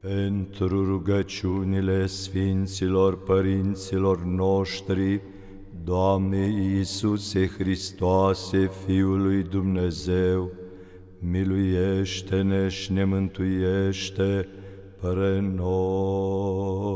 pentru rugăciunile Sfinților Părinților noștri, Doamne Iisuse Hristoase, Fiul lui Dumnezeu, miluiește-ne și ne mântuiește pre noi.